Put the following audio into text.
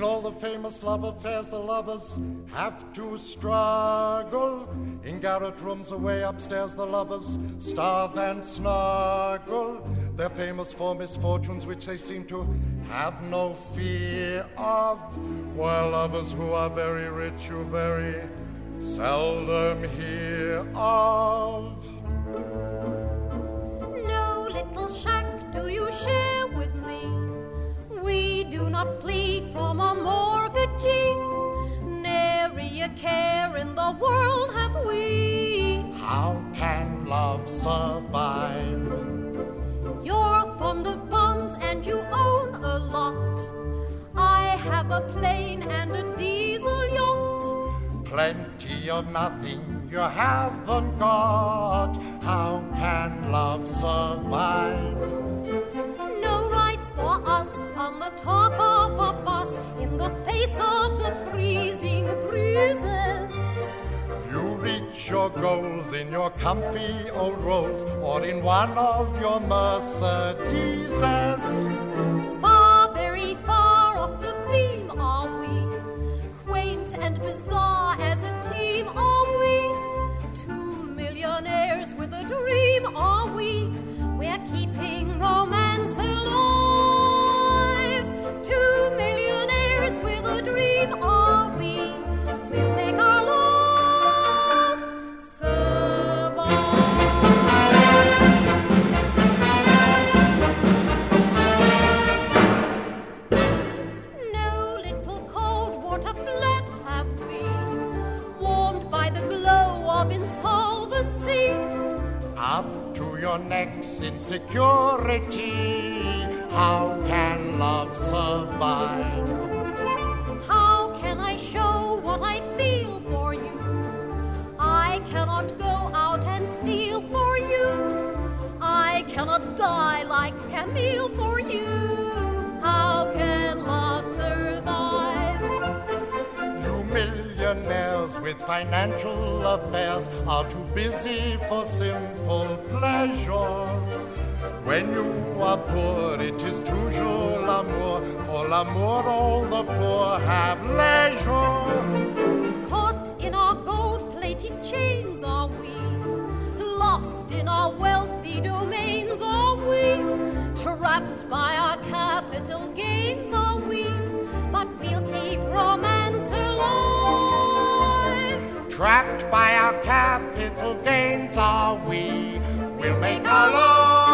In all the famous love affairs, the lovers have to struggle. In garret rooms away upstairs, the lovers starve and snuggle. They're famous for misfortunes which they seem to have no fear of. While lovers who are very rich, you very seldom hear of. Care in the world have we. How can love survive? You're fond of bonds and you own a lot. I have a plane and a diesel yacht. Plenty of nothing you haven't got. How can love survive? Your goals in your comfy old rolls or in one of your Mercedeses. Of insolvency. Up to your necks in security. How can love survive? How can I show what I feel for you? I cannot go out and steal for you. I cannot die like Camille for you. Financial affairs are too busy for simple pleasure. When you are poor, it is toujours l'amour. For l'amour, all the poor have leisure. Caught in our gold plated chains are we? Lost in our wealthy domains are we? Trapped by our capital gains Trapped by our capital gains are we. We'll make our love